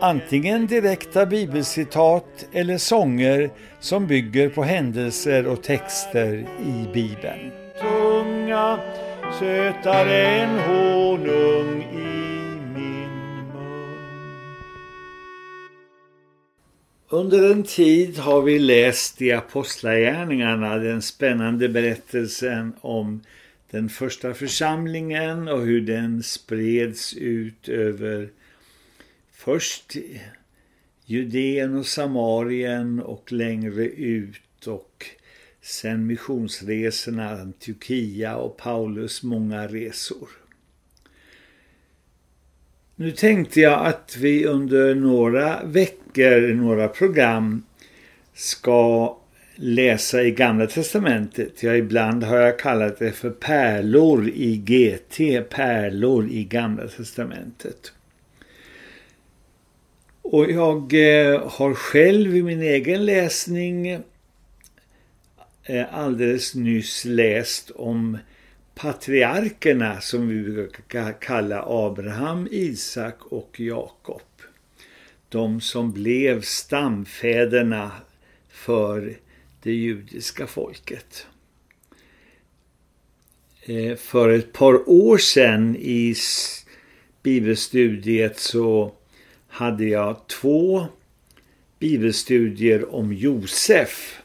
antingen direkta bibelcitat eller sånger som bygger på händelser och texter i Bibeln. Tunga, sötare än honung i min mun. Under en tid har vi läst i Apostlagärningarna den spännande berättelsen om den första församlingen och hur den spreds ut över Först Judeen och Samarien och längre ut och sen missionsresorna, Antiochia och Paulus många resor. Nu tänkte jag att vi under några veckor, några program ska läsa i Gamla Testamentet. Ja, ibland har jag kallat det för pärlor i GT, pärlor i Gamla Testamentet. Och jag eh, har själv i min egen läsning eh, alldeles nyss läst om patriarkerna som vi brukar kalla Abraham, Isak och Jakob. De som blev stamfäderna för det judiska folket. Eh, för ett par år sedan i bibelstudiet så hade jag två bibelstudier om Josef.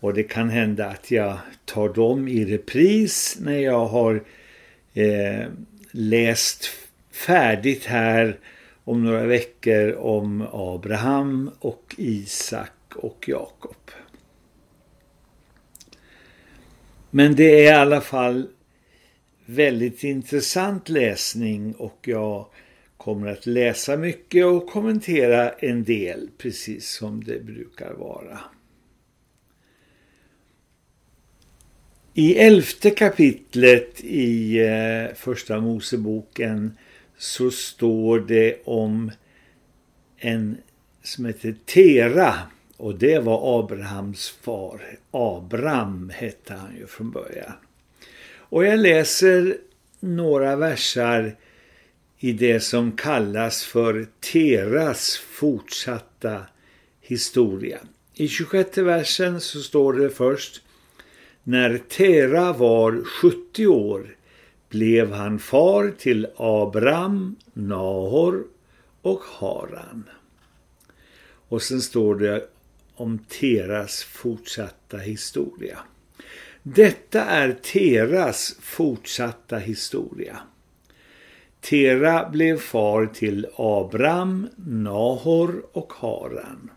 Och det kan hända att jag tar dem i repris när jag har eh, läst färdigt här om några veckor om Abraham och Isak och Jakob. Men det är i alla fall väldigt intressant läsning och jag kommer att läsa mycket och kommentera en del precis som det brukar vara. I elfte kapitlet i eh, första Moseboken så står det om en som heter Tera och det var Abrahams far. Abram hette han ju från början. Och jag läser några versar i det som kallas för Teras fortsatta historia. I 26 versen så står det först När Tera var 70 år blev han far till Abram, Nahor och Haran. Och sen står det om Teras fortsatta historia. Detta är Teras fortsatta historia. Tera blev far till Abram, Nahor och Haran.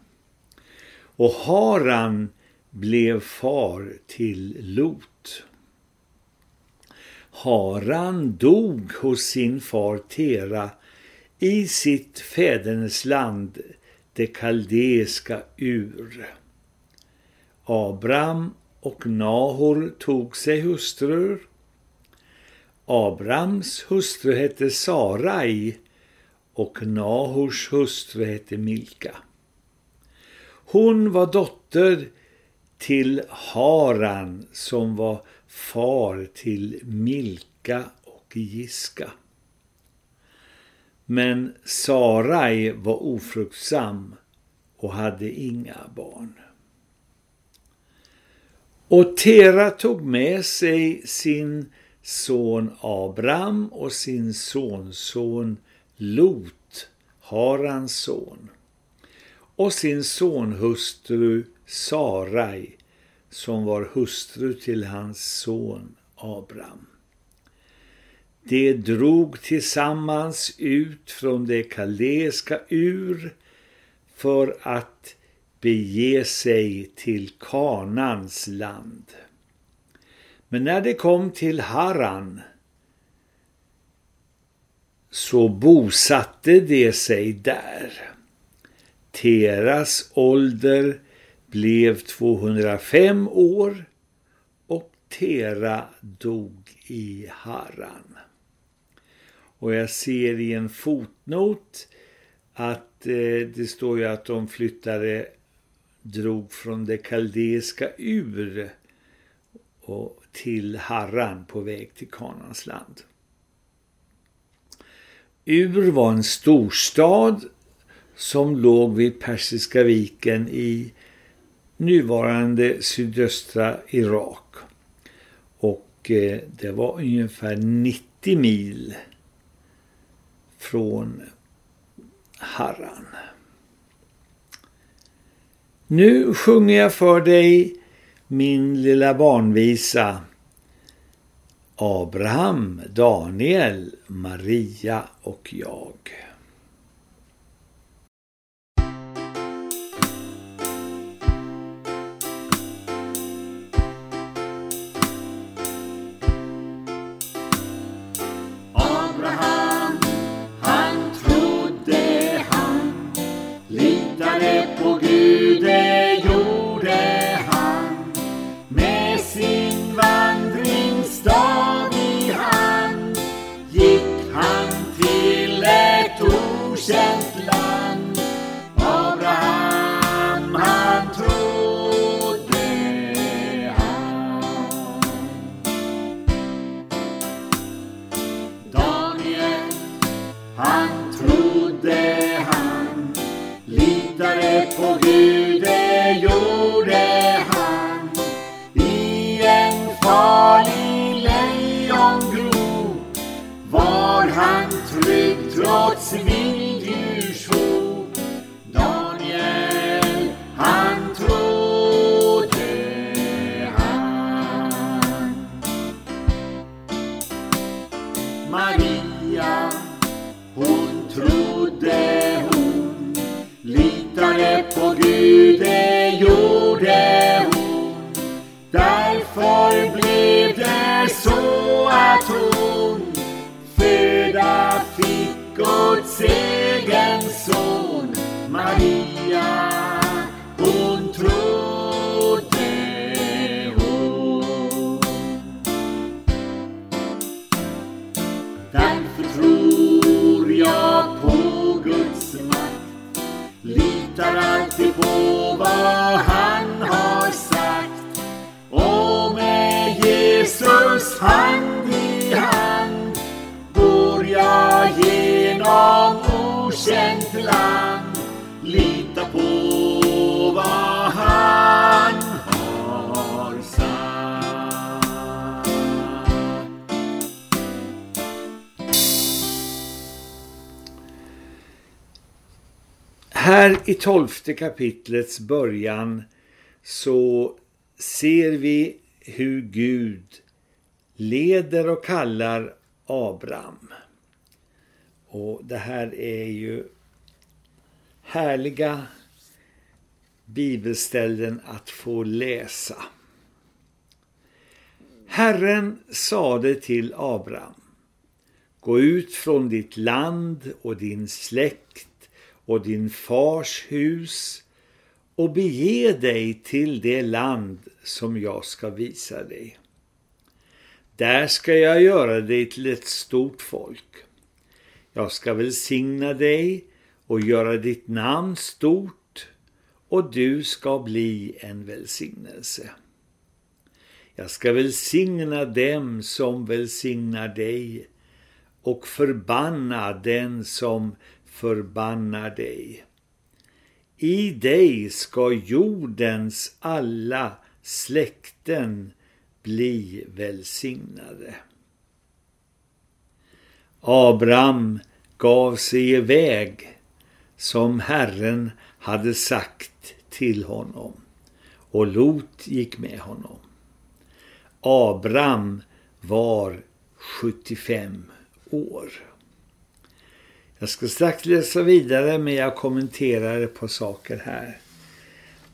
Och Haran blev far till Lot. Haran dog hos sin far Tera i sitt fädernesland, det kaldeiska Ur. Abram och Nahor tog sig hustrur Abrams hustru hette Sarai och Nahors hustru hette Milka. Hon var dotter till Haran som var far till Milka och Giska. Men Sarai var ofruktsam och hade inga barn. Och Tera tog med sig sin son Abraham och sin sonson Lot, Harans son, och sin sonhustru Sarai som var hustru till hans son Abraham. De drog tillsammans ut från det kaldeiska ur för att bege sig till Kanans land. Men när det kom till Haran så bosatte de sig där. Teras ålder blev 205 år och Tera dog i Haran. Och jag ser i en fotnot att eh, det står ju att de flyttade, drog från det kaldeiska ur och till Harran på väg till Kanans land. Ur var en storstad som låg vid Persiska viken i nuvarande sydöstra Irak. Och eh, det var ungefär 90 mil från Harran. Nu sjunger jag för dig min lilla barnvisa Abraham, Daniel, Maria och jag. pogibne. Här i tolfte kapitlets början så ser vi hur Gud leder och kallar Abraham. Och det här är ju härliga bibelställen att få läsa. Herren sade till Abraham Gå ut från ditt land och din släkt och din fars hus och bege dig till det land som jag ska visa dig. Där ska jag göra dig till ett stort folk. Jag ska välsigna dig och göra ditt namn stort och du ska bli en välsignelse. Jag ska välsigna dem som välsignar dig och förbanna den som förbannar dig. I dig ska jordens alla släkten bli välsignade. Abraham gav sig iväg som Herren hade sagt till honom och Lot gick med honom. Abraham var 75 år. Jag ska strax läsa vidare men jag kommenterar ett par saker här.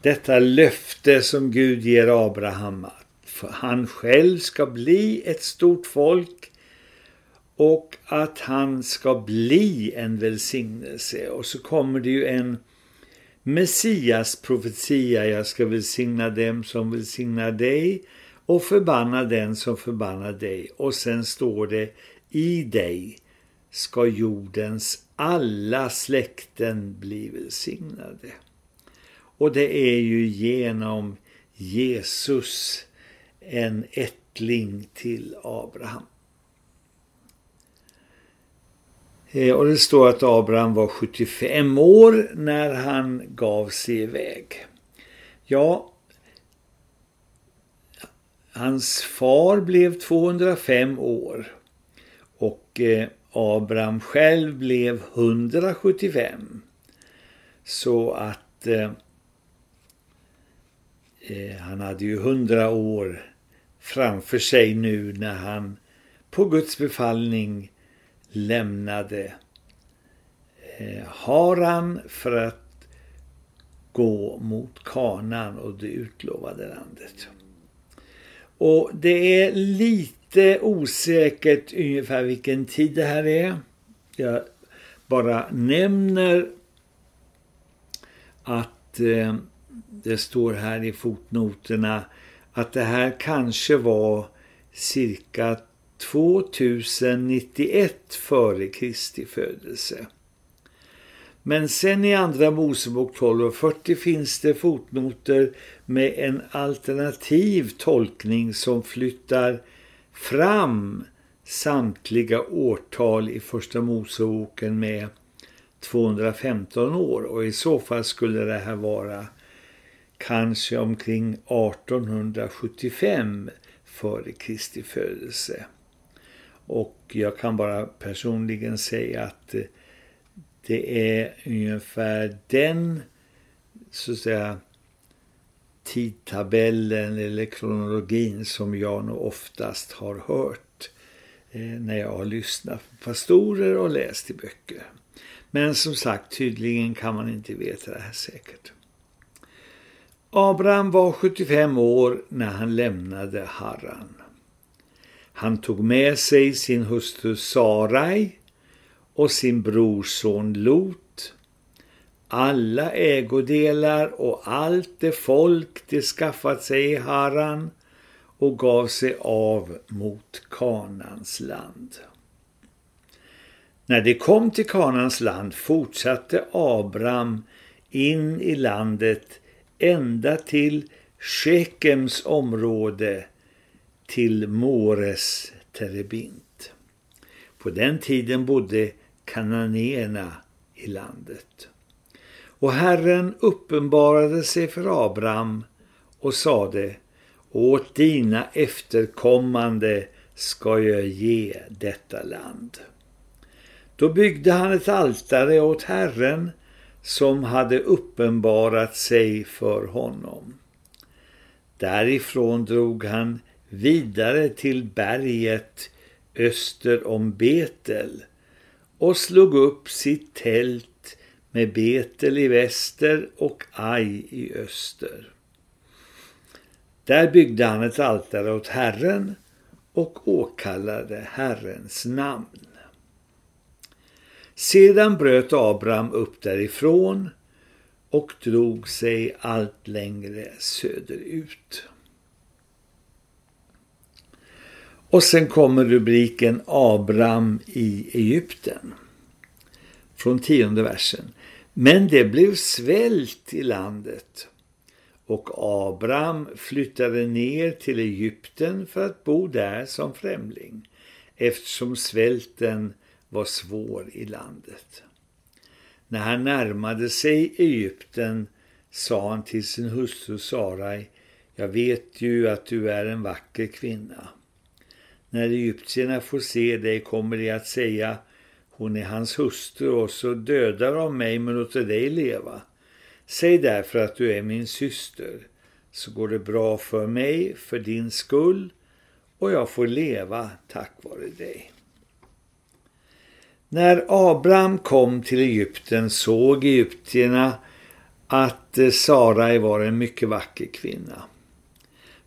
Detta löfte som Gud ger Abraham att han själv ska bli ett stort folk och att han ska bli en välsignelse. Och så kommer det ju en Messias profetia, jag ska välsigna dem som välsignar dig och förbanna den som förbannar dig. Och sen står det, i dig ska jordens alla släkten bli välsignade. Och det är ju genom Jesus en ättling till Abraham. Eh, och det står att Abraham var 75 år när han gav sig iväg. Ja, hans far blev 205 år och eh, Abraham själv blev 175. Så att eh, eh, han hade ju 100 år framför sig nu när han på Guds befallning lämnade eh, Haran för att gå mot Kanan och det utlovade landet. Och det är lite osäkert ungefär vilken tid det här är. Jag bara nämner att eh, det står här i fotnoterna att det här kanske var cirka 2091 före Kristi födelse. Men sen i andra Mosebok 12.40 finns det fotnoter med en alternativ tolkning som flyttar fram samtliga årtal i första Moseboken med 215 år och i så fall skulle det här vara kanske omkring 1875 före Kristi födelse. Och jag kan bara personligen säga att eh, det är ungefär den så att säga tidtabellen eller kronologin som jag nog oftast har hört eh, när jag har lyssnat på pastorer och läst i böcker. Men som sagt, tydligen kan man inte veta det här säkert. Abraham var 75 år när han lämnade Harran. Han tog med sig sin hustru Sarai och sin brorson Lot, alla ägodelar och allt det folk de skaffat sig i Haran och gav sig av mot Kanans land. När de kom till Kanans land fortsatte Abram in i landet ända till Shekems område till Mores Terebint. På den tiden bodde kananéerna i landet. Och Herren uppenbarade sig för Abraham och sade Åt dina efterkommande ska jag ge detta land. Då byggde han ett altare åt Herren som hade uppenbarat sig för honom. Därifrån drog han vidare till berget öster om Betel och slog upp sitt tält med Betel i väster och Aj i öster. Där byggde han ett altare åt Herren och åkallade Herrens namn. Sedan bröt Abraham upp därifrån och drog sig allt längre söderut. Och sen kommer rubriken Abraham i Egypten. Från tionde versen. Men det blev svält i landet. Och Abraham flyttade ner till Egypten för att bo där som främling. Eftersom svälten var svår i landet. När han närmade sig Egypten sa han till sin hustru Sarai Jag vet ju att du är en vacker kvinna. När egyptierna får se dig kommer de att säga hon är hans hustru och så dödar de mig men låter dig leva. Säg därför att du är min syster så går det bra för mig för din skull och jag får leva tack vare dig. När Abraham kom till Egypten såg egyptierna att eh, Sarai var en mycket vacker kvinna.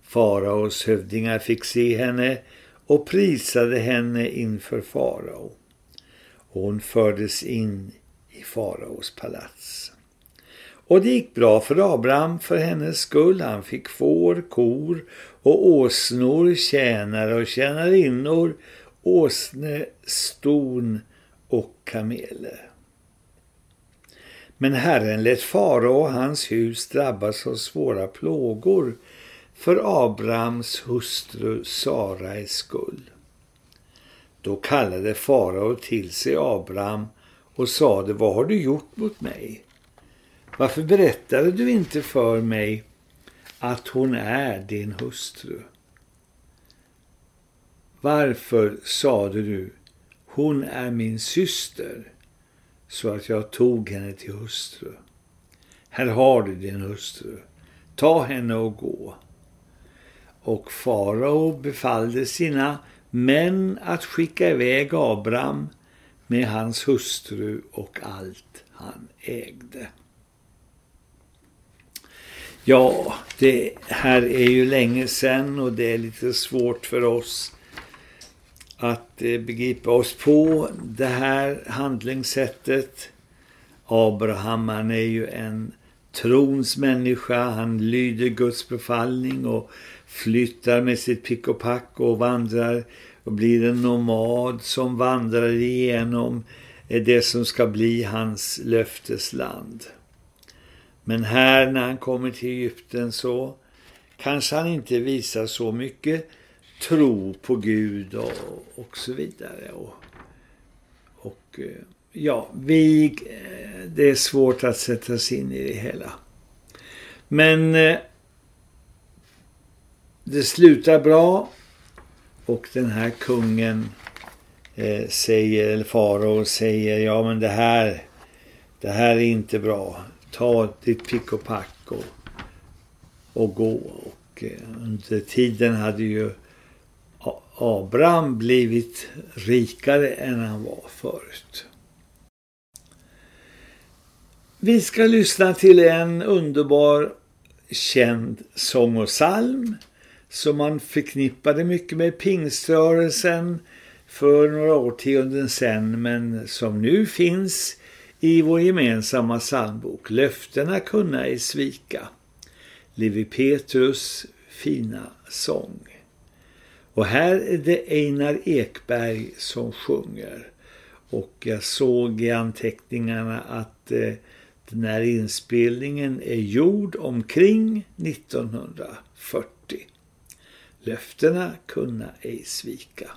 Faraos hövdingar fick se henne och prisade henne inför farao. Hon fördes in i faraos palats. Och det gick bra för Abraham för hennes skull. Han fick får, kor och åsnor, tjänare och tjänarinnor, åsne, ston och kameler. Men Herren lät farao och hans hus drabbas av svåra plågor för Abrahams hustru Sarais skull. Då kallade farao till sig Abraham och sade, vad har du gjort mot mig? Varför berättade du inte för mig att hon är din hustru? Varför sade du, hon är min syster, så att jag tog henne till hustru? Här har du din hustru, ta henne och gå. Och farao befallde sina men att skicka iväg Abraham med hans hustru och allt han ägde. Ja, det här är ju länge sedan och det är lite svårt för oss att eh, begripa oss på det här handlingssättet. Abraham han är ju en trons människa, han lyder Guds befallning och flyttar med sitt pick och pack och vandrar och blir en nomad som vandrar igenom det som ska bli hans löftesland. Men här när han kommer till Egypten så kanske han inte visar så mycket tro på Gud och, och så vidare. Och, och eh, ja, vi, eh, det är svårt att sätta sig in i det hela. Men eh, det slutar bra och den här kungen eh, säger, eller farao säger, ja men det här, det här är inte bra. Ta ditt pick och pack och, och gå. Och eh, under tiden hade ju Abraham blivit rikare än han var förut. Vi ska lyssna till en underbar känd sång och psalm som man förknippade mycket med pingströrelsen för några årtionden sedan men som nu finns i vår gemensamma psalmbok Löftena kunna i svika. Levi Petrus fina sång. Och här är det Einar Ekberg som sjunger. Och jag såg i anteckningarna att eh, den här inspelningen är gjord omkring 1940. Löftena kunna ej svika.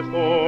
estoy.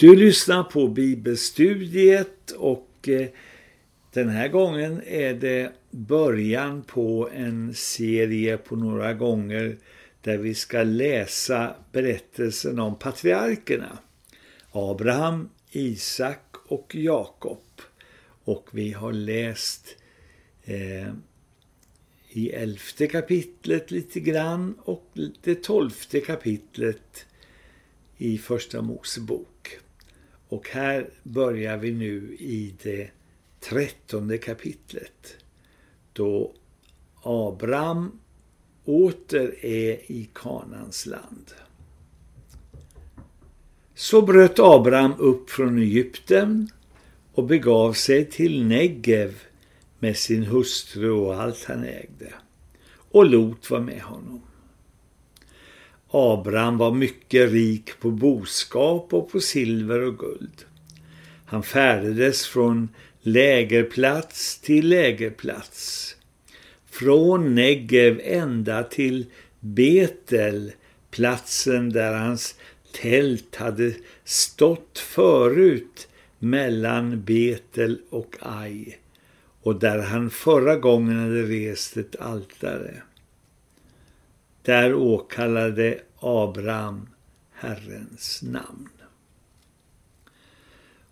Du lyssnar på bibelstudiet och eh, den här gången är det början på en serie på några gånger där vi ska läsa berättelsen om patriarkerna. Abraham, Isak och Jakob. Och vi har läst eh, i elfte kapitlet lite grann och det tolfte kapitlet i första Mosebok. Och här börjar vi nu i det trettonde kapitlet då Abraham åter är i Kanans land. Så bröt Abraham upp från Egypten och begav sig till Negev med sin hustru och allt han ägde. Och Lot var med honom. Abraham var mycket rik på boskap och på silver och guld. Han färdades från lägerplats till lägerplats. Från Negev ända till Betel, platsen där hans tält hade stått förut mellan Betel och Ai och där han förra gången hade rest ett altare. Där åkallade Abraham Herrens namn.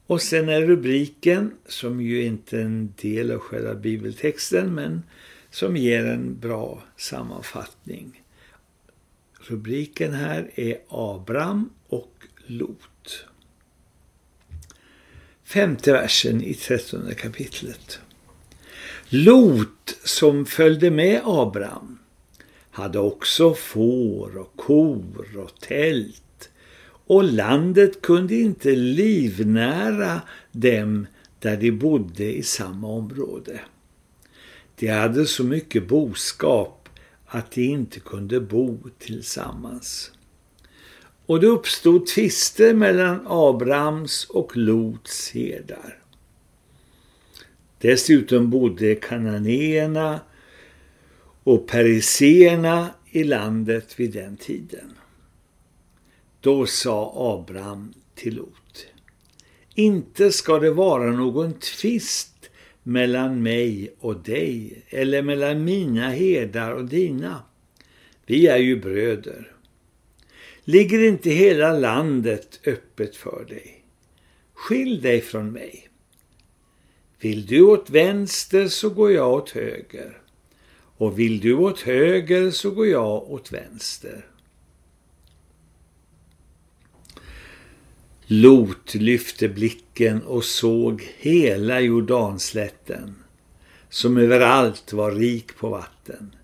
Och sen är rubriken, som ju inte är en del av själva bibeltexten, men som ger en bra sammanfattning. Rubriken här är Abraham och Lot. Femte versen i trettonde kapitlet. Lot som följde med Abraham hade också får och kor och tält och landet kunde inte livnära dem där de bodde i samma område. De hade så mycket boskap att de inte kunde bo tillsammans. Och det uppstod tvister mellan Abrahams och Lots herdar. Dessutom bodde kananéerna och periseerna i landet vid den tiden. Då sa Abraham till Lot. Inte ska det vara någon tvist mellan mig och dig eller mellan mina herdar och dina. Vi är ju bröder. Ligger inte hela landet öppet för dig? Skilj dig från mig. Vill du åt vänster så går jag åt höger. Och vill du åt höger så går jag åt vänster. Lot lyfte blicken och såg hela Jordanslätten, som överallt var rik på vatten,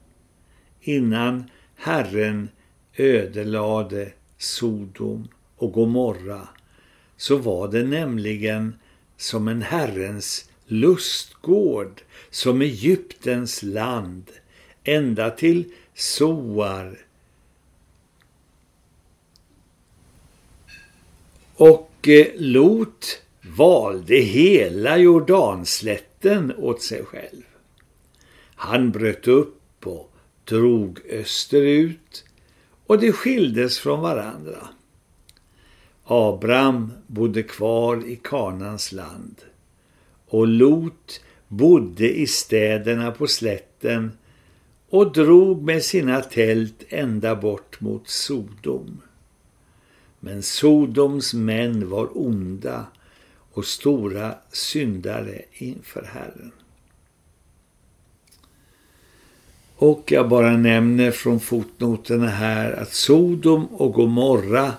innan Herren ödelade Sodom och Gomorra, så var det nämligen som en Herrens lustgård, som Egyptens land, ända till Soar. Och eh, Lot valde hela Jordanslätten åt sig själv. Han bröt upp och drog österut och de skildes från varandra. Abraham bodde kvar i Kanans land och Lot bodde i städerna på slätten och drog med sina tält ända bort mot Sodom. Men Sodoms män var onda och stora syndare inför Herren. Och jag bara nämner från fotnoterna här att Sodom och Gomorra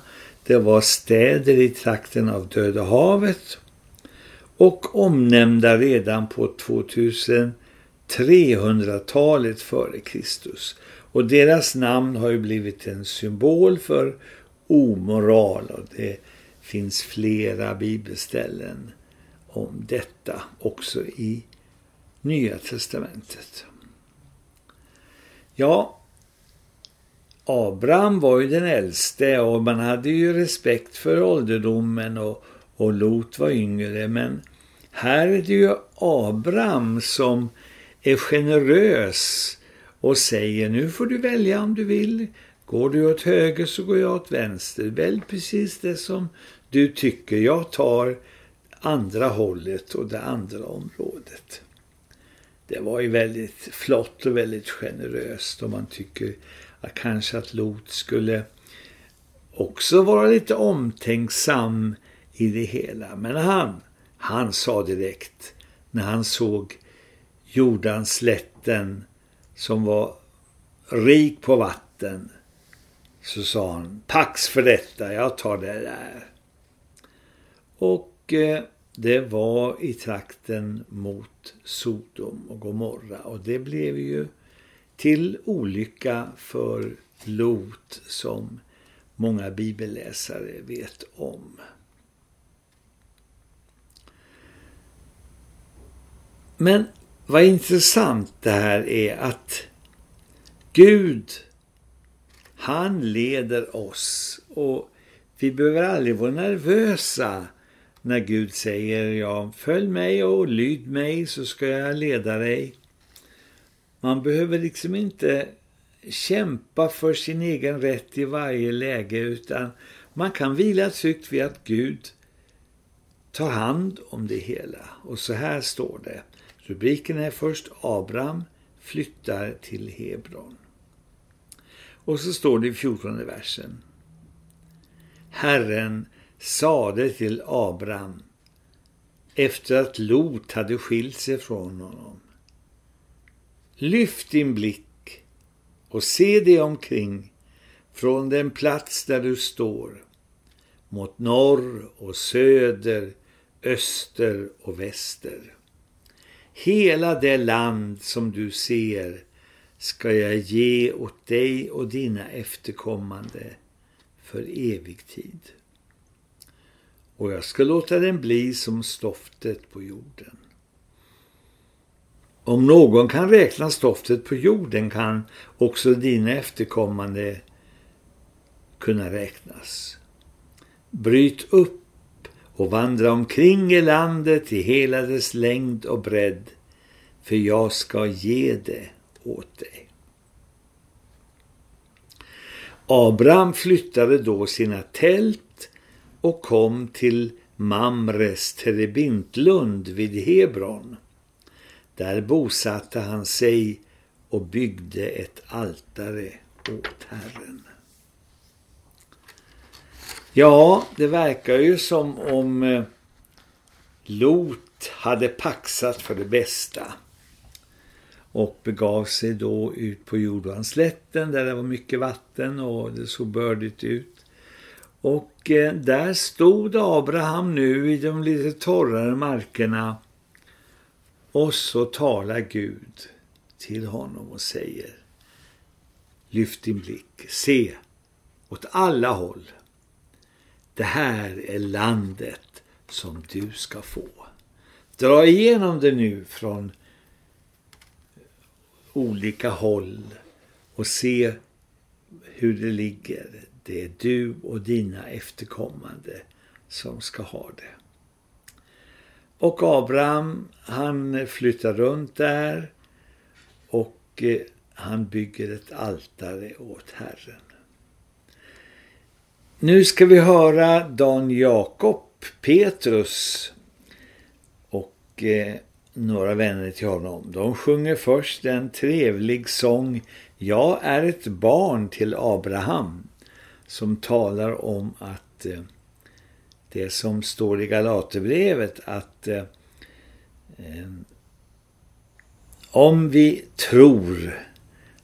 det var städer i trakten av Döda havet och omnämnda redan på 2000 300-talet före Kristus. Och deras namn har ju blivit en symbol för omoral och det finns flera bibelställen om detta också i Nya testamentet. Ja, Abraham var ju den äldste och man hade ju respekt för ålderdomen och, och Lot var yngre. Men här är det ju Abraham som är generös och säger nu får du välja om du vill. Går du åt höger så går jag åt vänster. Välj precis det som du tycker. Jag tar andra hållet och det andra området. Det var ju väldigt flott och väldigt generöst om man tycker att kanske att Lot skulle också vara lite omtänksam i det hela. Men han, han sa direkt när han såg jordanslätten som var rik på vatten så sa han, pax för detta, jag tar det där. Och eh, det var i trakten mot Sodom och Gomorra och det blev ju till olycka för Lot som många bibelläsare vet om. Men vad intressant det här är att Gud, han leder oss och vi behöver aldrig vara nervösa när Gud säger ja, följ mig och lyd mig så ska jag leda dig. Man behöver liksom inte kämpa för sin egen rätt i varje läge utan man kan vila tryggt vid att Gud tar hand om det hela. Och så här står det. Rubriken är först Abraham flyttar till Hebron. Och så står det i 14 versen. Herren sade till Abraham efter att Lot hade skilt sig från honom. Lyft din blick och se dig omkring från den plats där du står mot norr och söder, öster och väster. Hela det land som du ser ska jag ge åt dig och dina efterkommande för evig tid och jag ska låta den bli som stoftet på jorden. Om någon kan räkna stoftet på jorden kan också dina efterkommande kunna räknas. Bryt upp och vandra omkring i landet i hela dess längd och bredd, för jag ska ge det åt dig. Abraham flyttade då sina tält och kom till Mamres terebintlund vid Hebron. Där bosatte han sig och byggde ett altare åt Herren. Ja, det verkar ju som om eh, Lot hade paxat för det bästa och begav sig då ut på Jordanslätten där det var mycket vatten och det såg bördigt ut. Och eh, där stod Abraham nu i de lite torrare markerna och så talar Gud till honom och säger Lyft din blick, se åt alla håll. Det här är landet som du ska få. Dra igenom det nu från olika håll och se hur det ligger. Det är du och dina efterkommande som ska ha det. Och Abraham, han flyttar runt där och eh, han bygger ett altare åt Herren. Nu ska vi höra Dan Jakob Petrus och eh, några vänner till honom. De sjunger först en trevlig sång Jag är ett barn till Abraham som talar om att eh, det som står i Galaterbrevet att eh, eh om vi tror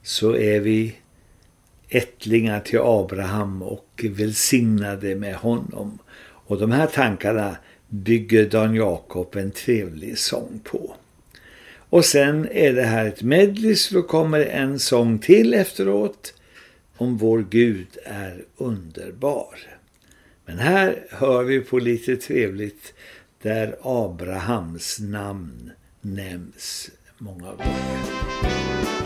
så är vi ättlingar till Abraham och välsignade med honom. Och de här tankarna bygger Dan Jakob en trevlig sång på. Och sen är det här ett medley så då kommer en sång till efteråt om vår Gud är underbar. Men här hör vi på lite trevligt där Abrahams namn nämns många gånger.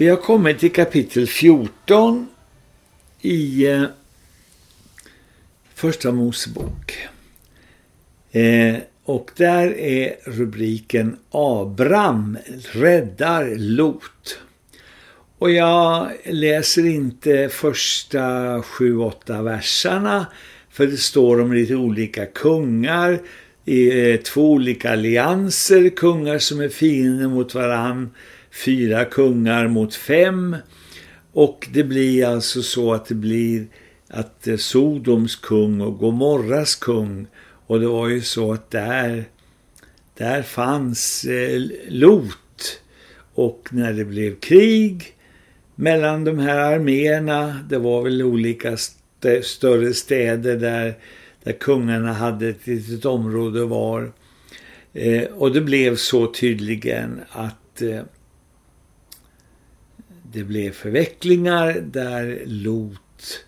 Vi har kommit till kapitel 14 i eh, första Mosebok. Eh, och där är rubriken Abram räddar Lot. Och jag läser inte första 7-8 verserna för det står om lite olika kungar i eh, två olika allianser, kungar som är fiender mot varandra fyra kungar mot fem. Och det blir alltså så att det blir att eh, Sodoms kung och Gomorras kung. Och det var ju så att där, där fanns eh, Lot. Och när det blev krig mellan de här arméerna, det var väl olika st större städer där, där kungarna hade ett litet område var. Eh, och det blev så tydligen att eh, det blev förvecklingar där Lot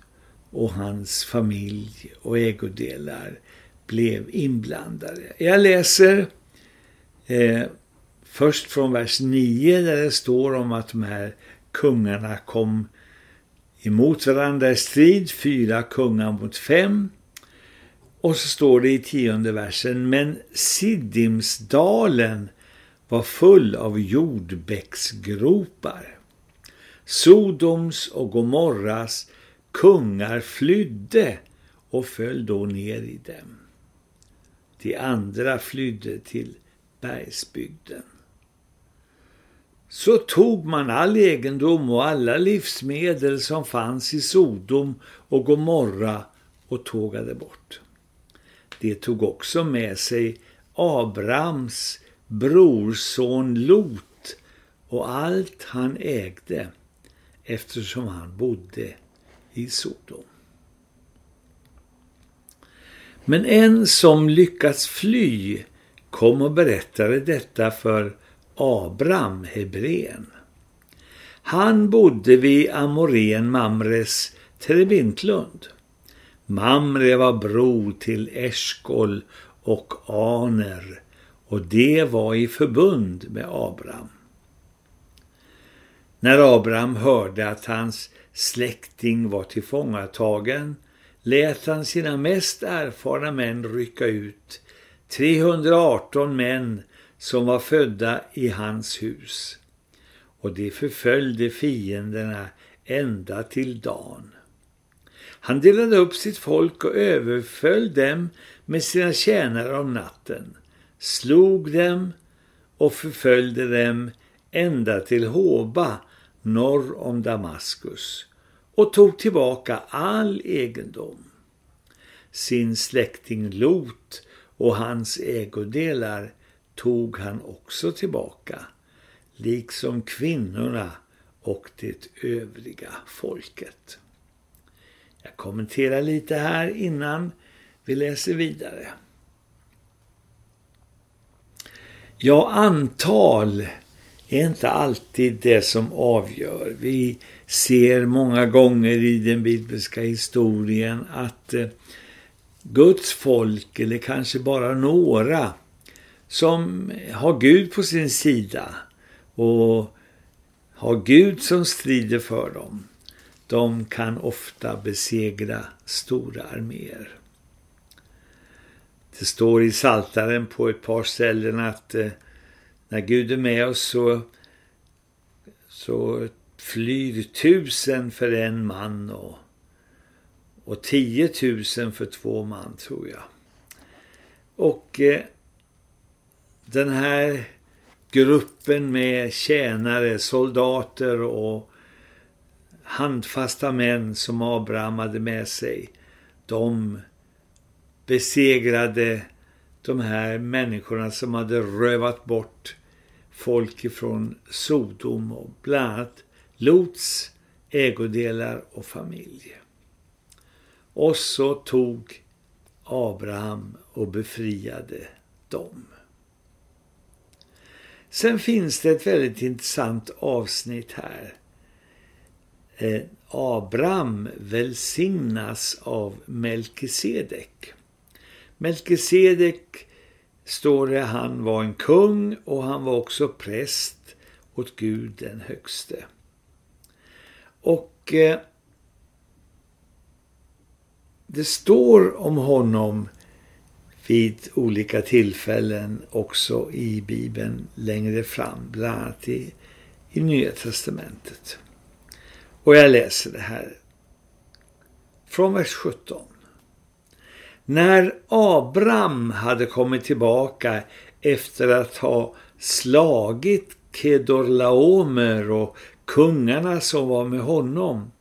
och hans familj och ägodelar blev inblandade. Jag läser eh, först från vers 9 där det står om att de här kungarna kom emot varandra i strid, fyra kungar mot fem. Och så står det i tionde versen, men Siddimsdalen var full av jordbäcksgropar. Sodoms och Gomorras kungar flydde och föll då ner i dem. De andra flydde till bergsbygden. Så tog man all egendom och alla livsmedel som fanns i Sodom och Gomorra och tågade bort. Det tog också med sig Abrams brorson Lot och allt han ägde eftersom han bodde i Sodom. Men en som lyckats fly kom och berättade detta för Abram, Hebrén. Han bodde vid Amorén Mamres Terebintlund. Mamre var bror till Eskol och Aner och det var i förbund med Abram. När Abraham hörde att hans släkting var tillfångatagen lät han sina mest erfarna män rycka ut, 318 män som var födda i hans hus. Och de förföljde fienderna ända till dagen. Han delade upp sitt folk och överföll dem med sina tjänare om natten, slog dem och förföljde dem ända till Håba norr om Damaskus och tog tillbaka all egendom. Sin släkting Lot och hans ägodelar tog han också tillbaka, liksom kvinnorna och det övriga folket. Jag kommenterar lite här innan vi läser vidare. Ja, antal är inte alltid det som avgör. Vi ser många gånger i den bibliska historien att eh, Guds folk, eller kanske bara några, som har Gud på sin sida och har Gud som strider för dem, de kan ofta besegra stora arméer. Det står i Saltaren på ett par ställen att eh, när Gud är med oss så, så flyr tusen för en man och, och tiotusen för två man tror jag. Och eh, den här gruppen med tjänare, soldater och handfasta män som Abraham hade med sig, de besegrade de här människorna som hade rövat bort folk ifrån Sodom och bland annat Lots ägodelar och familj. Och så tog Abraham och befriade dem. Sen finns det ett väldigt intressant avsnitt här. Eh, Abraham välsignas av Melkisedek. Melkisedek står det han var en kung och han var också präst åt Gud den högste. Och eh, det står om honom vid olika tillfällen också i Bibeln längre fram, bland annat i, i Nya Testamentet. Och jag läser det här från vers 17. När Abram hade kommit tillbaka efter att ha slagit Kedorlaomer och kungarna som var med honom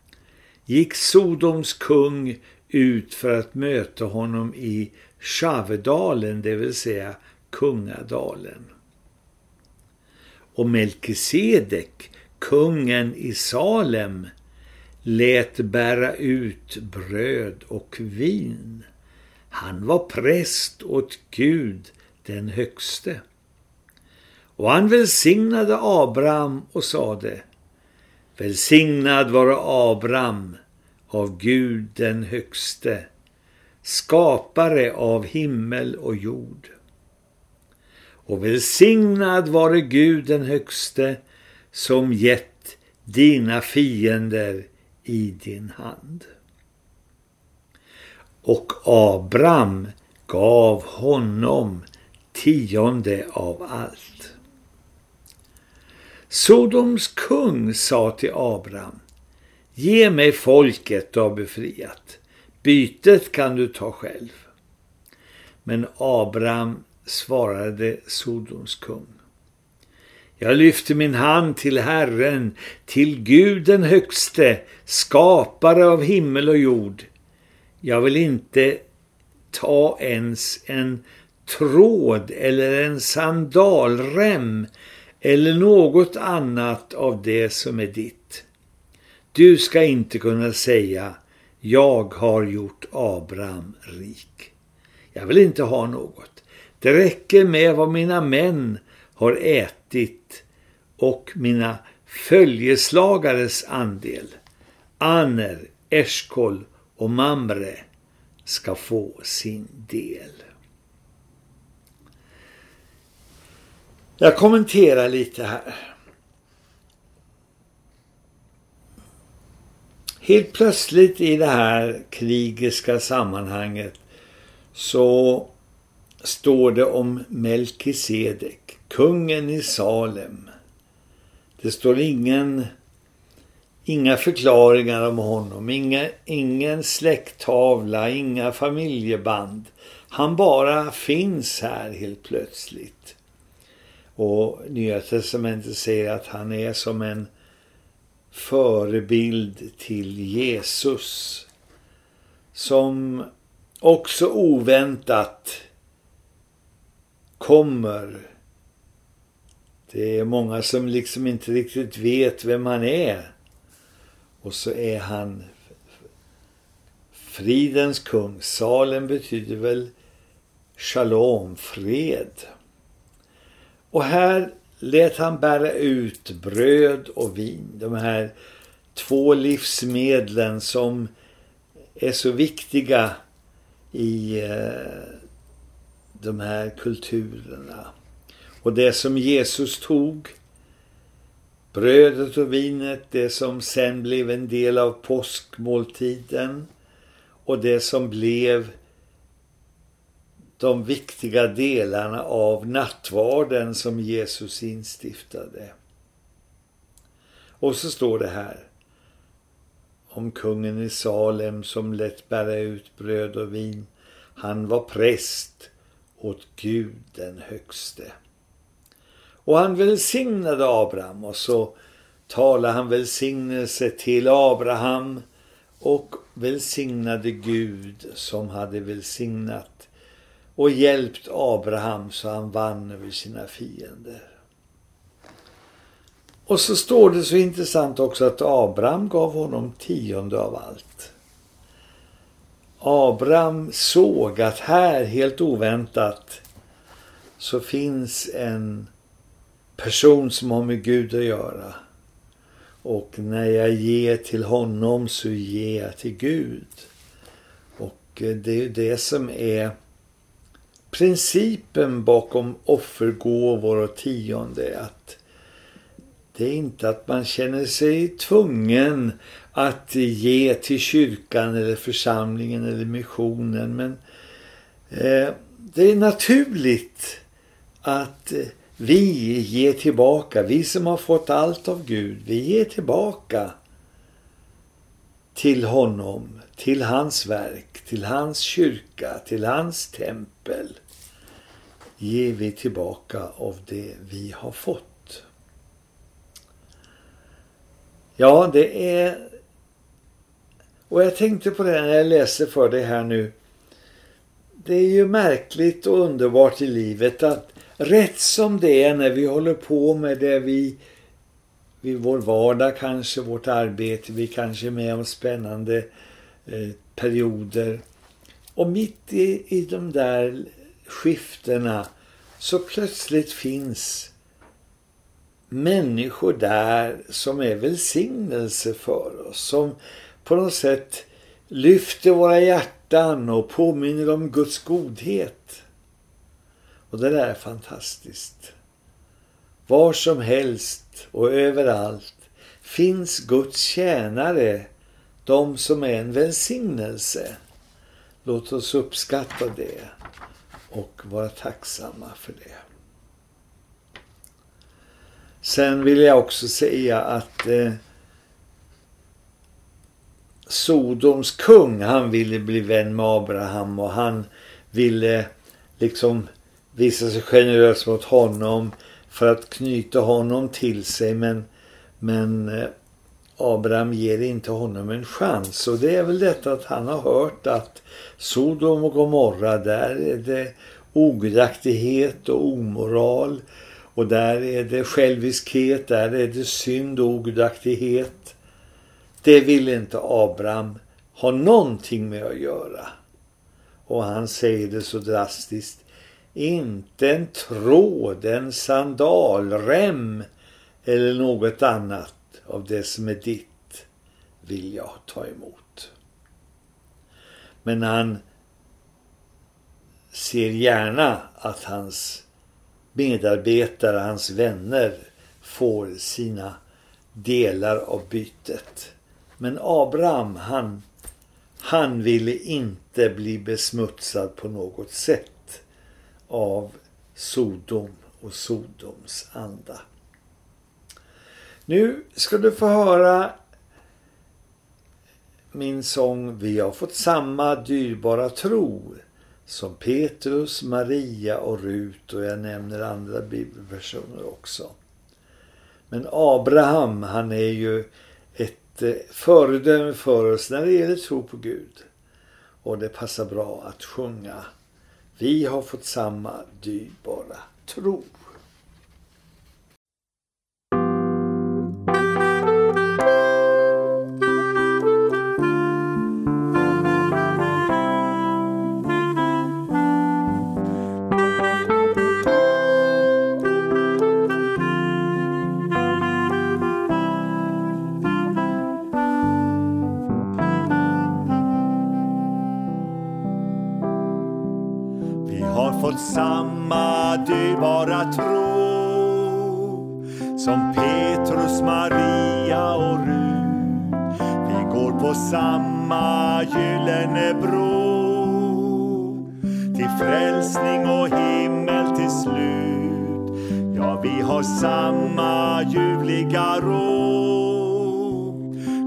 gick Sodoms kung ut för att möta honom i Shavedalen, det vill säga Kungadalen. Och Melkisedek, kungen i Salem, lät bära ut bröd och vin. Han var präst åt Gud den högste. Och han välsignade Abraham och sade Välsignad vare Abraham av Gud den högste, skapare av himmel och jord. Och välsignad vare Gud den högste som gett dina fiender i din hand. Och Abram gav honom tionde av allt. Sodoms kung sa till Abram, ge mig folket du har befriat. Bytet kan du ta själv. Men Abram svarade Sodoms kung. Jag lyfter min hand till Herren, till Gud den högste, skapare av himmel och jord. Jag vill inte ta ens en tråd eller en sandalrem eller något annat av det som är ditt. Du ska inte kunna säga, jag har gjort Abraham rik. Jag vill inte ha något. Det räcker med vad mina män har ätit och mina följeslagares andel. Aner, Eshkol och Mamre ska få sin del. Jag kommenterar lite här. Helt plötsligt i det här krigiska sammanhanget så står det om Melkisedek, kungen i Salem. Det står ingen, inga förklaringar om honom, inga, ingen släkttavla, inga familjeband. Han bara finns här helt plötsligt. Och Nya Testamentet säger att han är som en förebild till Jesus. Som också oväntat kommer. Det är många som liksom inte riktigt vet vem han är. Och så är han fridens kung. Salen betyder väl shalom, fred. Och här lät han bära ut bröd och vin. De här två livsmedlen som är så viktiga i eh, de här kulturerna. Och det som Jesus tog, brödet och vinet, det som sen blev en del av påskmåltiden och det som blev de viktiga delarna av nattvarden som Jesus instiftade. Och så står det här om kungen i Salem som lät bära ut bröd och vin. Han var präst åt Gud den högste. Och han välsignade Abraham och så talade han välsignelse till Abraham och välsignade Gud som hade välsignat och hjälpt Abraham så han vann över sina fiender. Och så står det så intressant också att Abraham gav honom tionde av allt. Abraham såg att här, helt oväntat, så finns en person som har med Gud att göra. Och när jag ger till honom så ger jag till Gud. Och eh, det är det som är principen bakom offergåvor och tionde att det är inte att man känner sig tvungen att ge till kyrkan eller församlingen eller missionen. Men eh, det är naturligt att eh, vi ger tillbaka. Vi som har fått allt av Gud, vi ger tillbaka till honom, till hans verk, till hans kyrka, till hans tempel. Ger vi tillbaka av det vi har fått. Ja, det är... Och jag tänkte på det när jag läste för dig här nu. Det är ju märkligt och underbart i livet att rätt som det är när vi håller på med det vi vid vår vardag kanske, vårt arbete, vi kanske är med om spännande eh, perioder. Och mitt i, i de där skiftena så plötsligt finns människor där som är välsignelse för oss. Som på något sätt lyfter våra hjärtan och påminner om Guds godhet. Och det där är fantastiskt. Var som helst och överallt finns Guds tjänare, de som är en välsignelse. Låt oss uppskatta det och vara tacksamma för det. Sen vill jag också säga att eh, Sodoms kung, han ville bli vän med Abraham och han ville liksom visa sig generös mot honom för att knyta honom till sig men, men eh, Abraham ger inte honom en chans och det är väl detta att han har hört att Sodom och Gomorra där är det ogudaktighet och omoral och där är det själviskhet, där är det synd och ogudaktighet. Det vill inte Abraham ha någonting med att göra. Och han säger det så drastiskt. Inte en tråd, en sandalrem eller något annat av det som är ditt vill jag ta emot. Men han ser gärna att hans medarbetare, hans vänner får sina delar av bytet. Men Abraham, han, han ville inte bli besmutsad på något sätt av Sodom och Sodoms anda. Nu ska du få höra min sång Vi har fått samma dyrbara tro som Petrus, Maria och Rut och jag nämner andra bibelpersoner också. Men Abraham, han är ju ett eh, föredöme för oss när det gäller tro på Gud. Och det passar bra att sjunga vi har fått samma dyrbara tro. Bara tro som Petrus, Maria och Rut. Vi går på samma gyllene bro till frälsning och himmel till slut. Ja, vi har samma ljuvliga ro.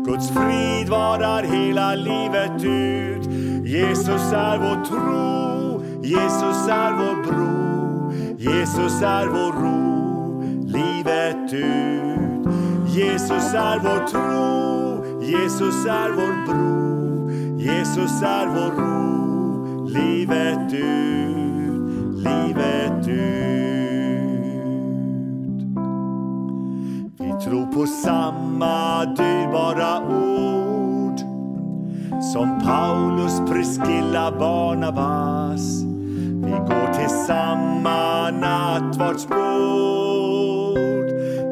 Guds frid varar hela livet ut. Jesus är vår tro Jesus är vår rov livet ut Jesus är vår tro Jesus är vår bro, Jesus är vår ro, livet ut, livet ut. Vi tror på samma dyrbara ord som Paulus, Priscilla, Barnabas. Vi går till samma nattvardsbord,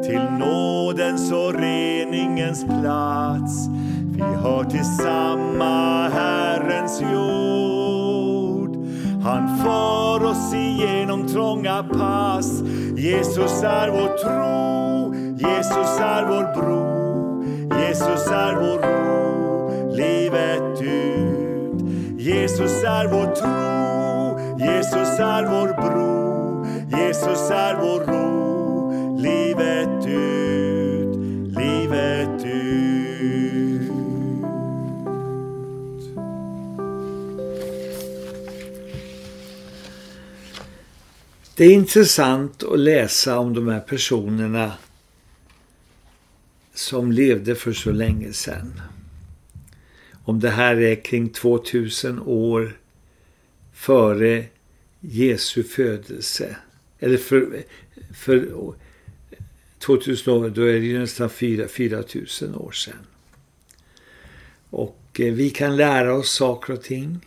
till nådens och reningens plats. Vi hör till samma Herrens jord. Han för oss igenom trånga pass. Jesus är vår tro, Jesus är vår bro, Jesus är vår ro, livet ut. Jesus är vår tro, Jesus är vår bro, Jesus är vår ro, livet ut, livet ut. Det är intressant att läsa om de här personerna som levde för så länge sedan. Om det här är kring 2000 år före Jesu födelse. Eller för, för 2000 år, då är det ju nästan 4, 4000 år sedan. Och eh, vi kan lära oss saker och ting.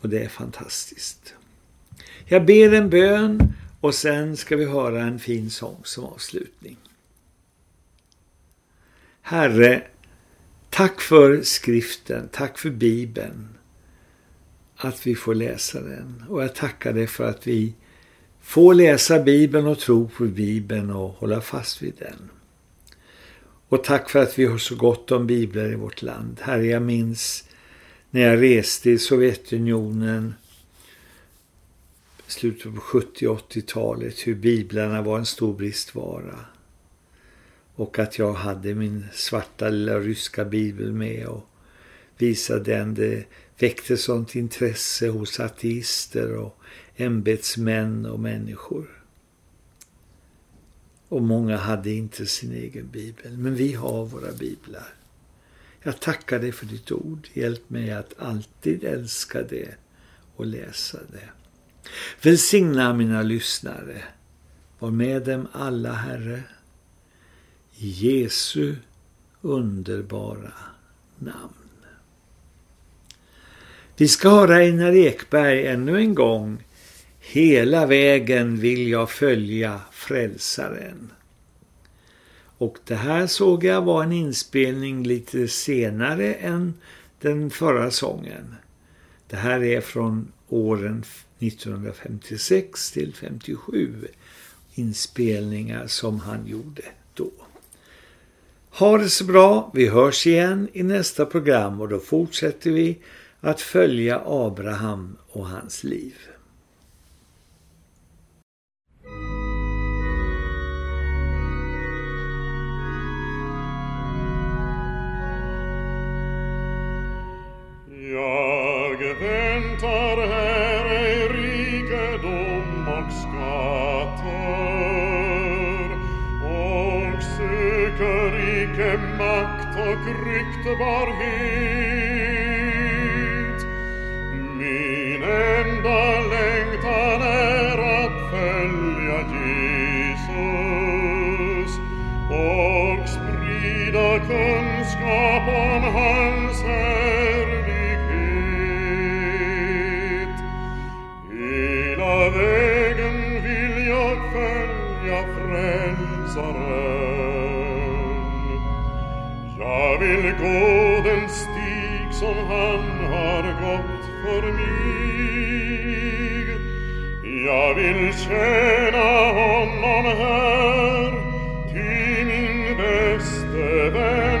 Och det är fantastiskt. Jag ber en bön och sen ska vi höra en fin sång som avslutning. Herre, tack för skriften, tack för Bibeln, att vi får läsa den. Och jag tackar dig för att vi Få läsa Bibeln och tro på Bibeln och hålla fast vid den. Och tack för att vi har så gott om biblar i vårt land. Herre, jag minns när jag reste i Sovjetunionen slutet på 70- 80-talet hur biblarna var en stor bristvara. Och att jag hade min svarta lilla ryska bibel med och visade den. Det väckte sånt intresse hos ateister och ämbetsmän och människor. Och många hade inte sin egen bibel. Men vi har våra biblar. Jag tackar dig för ditt ord. Hjälp mig att alltid älska det och läsa det. Välsigna mina lyssnare. Var med dem alla, Herre. I Jesu underbara namn. Vi ska höra Einar Ekberg ännu en gång. Hela vägen vill jag följa frälsaren. Och det här såg jag var en inspelning lite senare än den förra sången. Det här är från åren 1956 till 57 inspelningar som han gjorde då. Ha det så bra, vi hörs igen i nästa program och då fortsätter vi att följa Abraham och hans liv. Ryktbarhet. Min enda längtan är att följa Jesus och sprida kunskap om hans vill gå den stig som han har gått för mig. Jag vill tjäna honom här, ty min bäste vän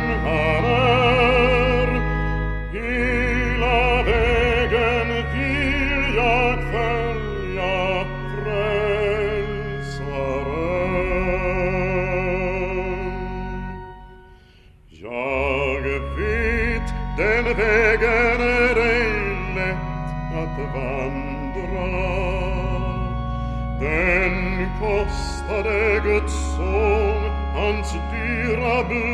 vägen är ej lätt att vandra. Den kostade Guds son hans dyra blod.